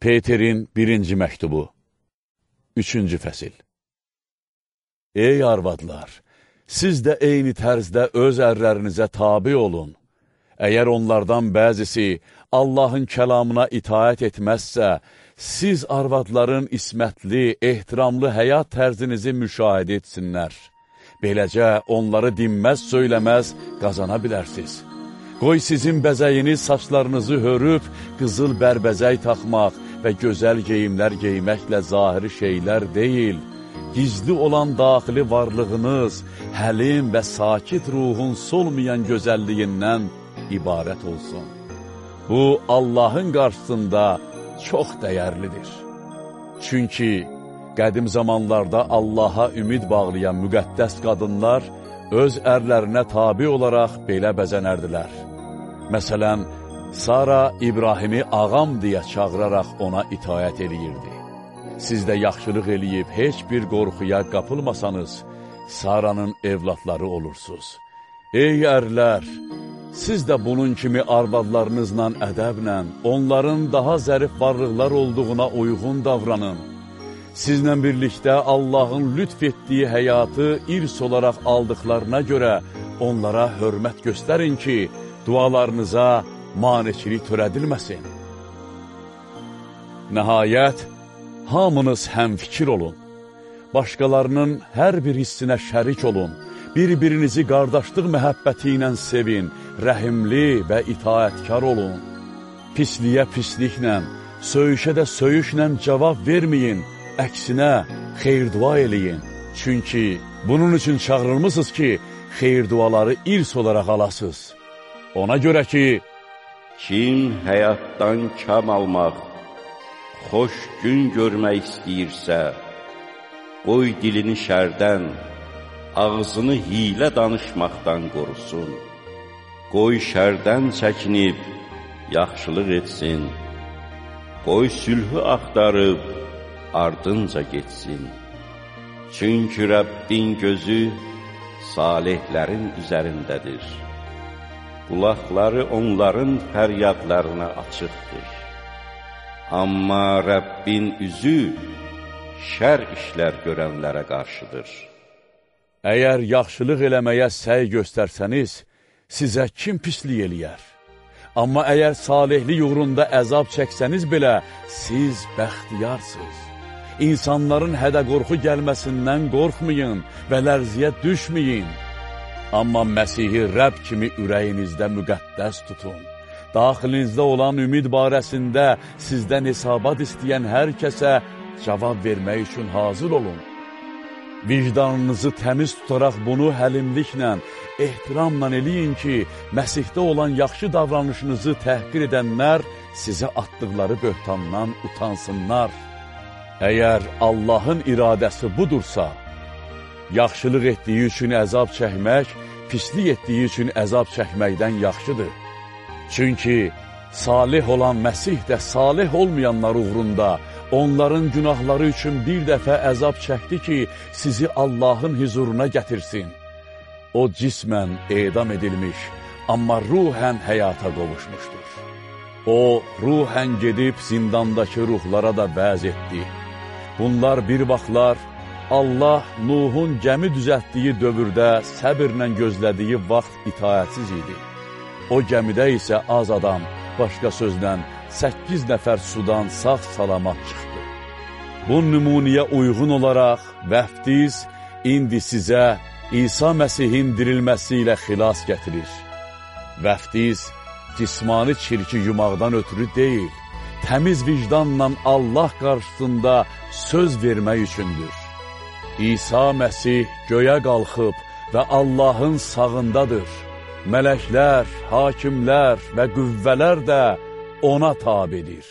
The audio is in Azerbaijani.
Peterin birinci məktubu Üçüncü fəsil Ey arvadlar! Siz də eyni tərzdə öz ərlərinizə tabi olun. Əgər onlardan bəzisi Allahın kəlamına itaət etməzsə, siz arvadların ismətli, ehtiramlı həyat tərzinizi müşahidə etsinlər. Beləcə onları dinməz söyləməz qazana bilərsiniz. Qoy sizin bəzəyiniz saçlarınızı hörüb, qızıl bərbəzək taxmaq və gözəl geyimlər geyməklə zahiri şeylər deyil, gizli olan daxili varlığınız, həlim və sakit ruhun solmayan gözəlliyindən ibarət olsun. Bu, Allahın qarşısında çox dəyərlidir. Çünki qədim zamanlarda Allaha ümid bağlayan müqəddəs qadınlar öz ərlərinə tabi olaraq belə bəzənərdilər. Məsələn, Sara İbrahimi ağam deyə çağıraraq ona itayət eləyirdi. Siz də yaxşılıq eləyib heç bir qorxuya qapılmasanız, Saranın evlatları olursunuz. Ey ərlər, siz də bunun kimi arvadlarınızla ədəblə, onların daha zərif varlıqlar olduğuna uyğun davranın. Sizlə birlikdə Allahın lütf etdiyi həyatı irs olaraq aldıqlarına görə onlara hörmət göstərin ki, dualarınıza maneçilik törədilməsin. Nəhayət, hamınız həmfikir olun. Başqalarının hər bir hissinə şərik olun. Bir-birinizi qardaşlıq məhəbbəti ilə sevin, rəhimli və itaətkar olun. Pisliyə pisliklə, söyüşə də söyüşlə cavab verməyin, əksinə xeyr dua eləyin. Çünki bunun üçün çağırılmısınız ki, xeyr duaları irs olaraq alasınız. Ona görə ki, kim həyatdan kam almaq, xoş gün görmək istəyirsə, qoy dilini şərdən, ağzını hilə danışmaqdan qorusun. Qoy şərdən çəkinib, yaxşılıq etsin. Qoy sülhü axtarıb, ardınca getsin. Çünki Rəbbin gözü salihlərin üzərindədir. Qulaqları onların fəryadlarına açıqdır. Amma Rəbbin üzü şər işlər görənlərə qarşıdır. Əgər yaxşılıq eləməyə səy göstərsəniz, sizə kim pislik eləyər? Amma əgər salihlik uğrunda əzab çəksəniz belə, siz bəxtiyarsınız. İnsanların hədə-qorxu gəlməsindən qorxmayın və lərziyə düşməyin. Amma Məsihi Rəbb kimi ürəyinizdə müqəddəs tutun. Daxilinizdə olan ümid barəsində sizdən hesabat istəyən hər kəsə cavab vermək üçün hazır olun. Vicdanınızı təmiz tutaraq bunu həlimliklə, ehtiramla eləyin ki, Məsihdə olan yaxşı davranışınızı təhqir edənlər sizə atdıqları böhtandan utansınlar. Əgər Allahın iradəsi budursa, yaxşılıq etdiyi üçün əzab çəkmək, pislik etdiyi üçün əzab çəkməkdən yaxşıdır. Çünki salih olan Məsih də salih olmayanlar uğrunda, onların günahları üçün bir dəfə əzab çəkdi ki, sizi Allahın huzuruna gətirsin. O cismən edam edilmiş, amma ruhən həyata qovuşmuşdur. O, ruhən gedib zindandakı ruhlara da vəz etdi. Bunlar bir vaxtlar Allah Nuhun gəmi düzəltdiyi dövrdə səbirlə gözlədiyi vaxt itayətsiz idi. O gəmidə isə az adam, başqa sözlə 8 nəfər sudan sağ salamat çıxdı. Bu nümuniyə uyğun olaraq vəftiz indi sizə İsa Məsihin dirilməsi ilə xilas gətirir. Vəftiz cismani çirki yumaqdan ötürü deyil, təmiz vicdanla Allah qarşısında söz vermək üçündür. İsa Məsih göyə qalxıb və Allahın sağındadır. Mələklər, hakimlər və qüvvələr də ona tabidir.